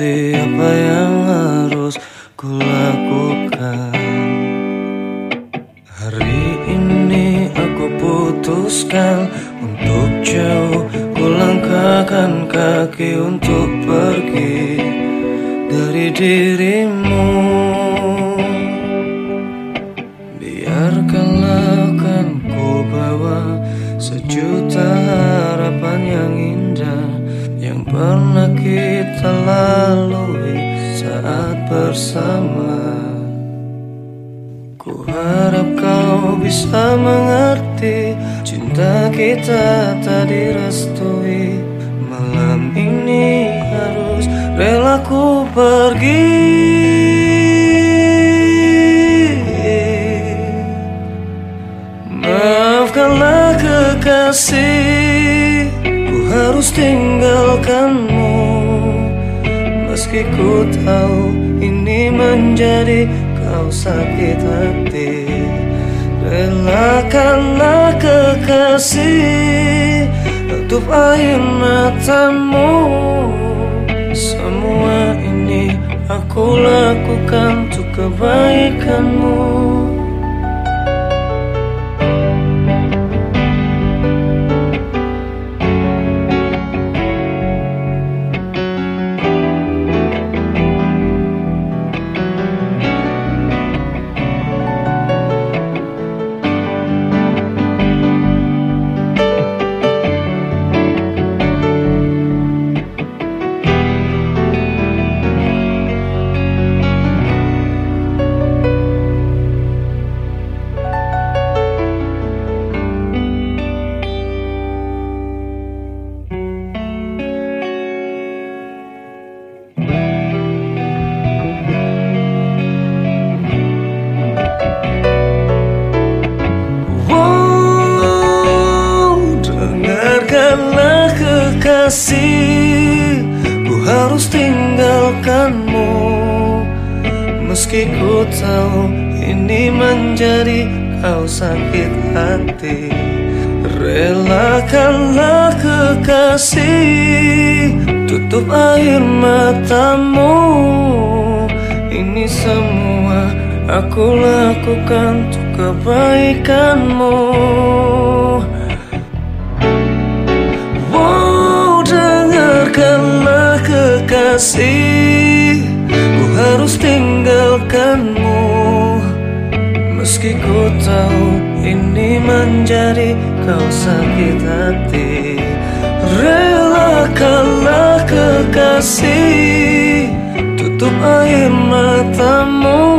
mengerti apa yang harus kulakukan. Hari ini aku putuskan untuk jauh Kulangkakan kaki untuk pergi dari dirimu. Bersama. Ku harap kau bisa mengerti Cinta kita tak direstui. Malam ini harus rela ku pergi. Maafkanlah kekasih Ku harus tinggalkanmu. Meski ku tahu ini menjadi kau sakit hati. Relakanlah kekasih Tutup air matamu. Semua ini aku lakukan untuk kebaikanmu Kekasih Ku harus tinggalkanmu. Meski ku tahu ini menjadi kau sakit hati Relakanlah kekasih. Tutup air matamu. Ini semua aku lakukan untuk kebaikanmu harus tinggalkanmu. Meski ku tahu ini menjadi kau sakit hati Relakanlah kekasih. Tutup air matamu.